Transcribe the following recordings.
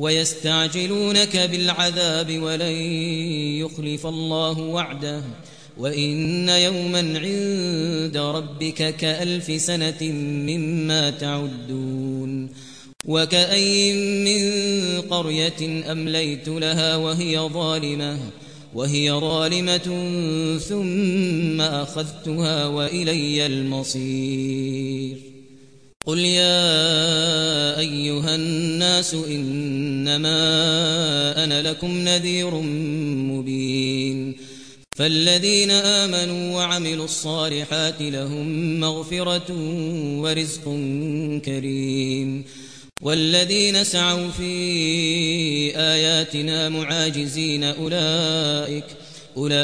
ويستعجلونك بالعذاب ولن يخلف الله وعده. وإن يوما عند ربك كألف سنة مما تعدون. وكأي من قرية أمليت لها وهي ظالمة وهي ظالمة ثم أخذتها وإلي المصير. قل يا أيها الناس إنما أنا لكم نذير مبين فالذين آمنوا وعملوا الصالحات لهم مغفرة ورزق كريم والذين سعوا في آياتنا معاجزين أولئك أولئك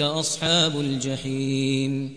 أصحاب الجحيم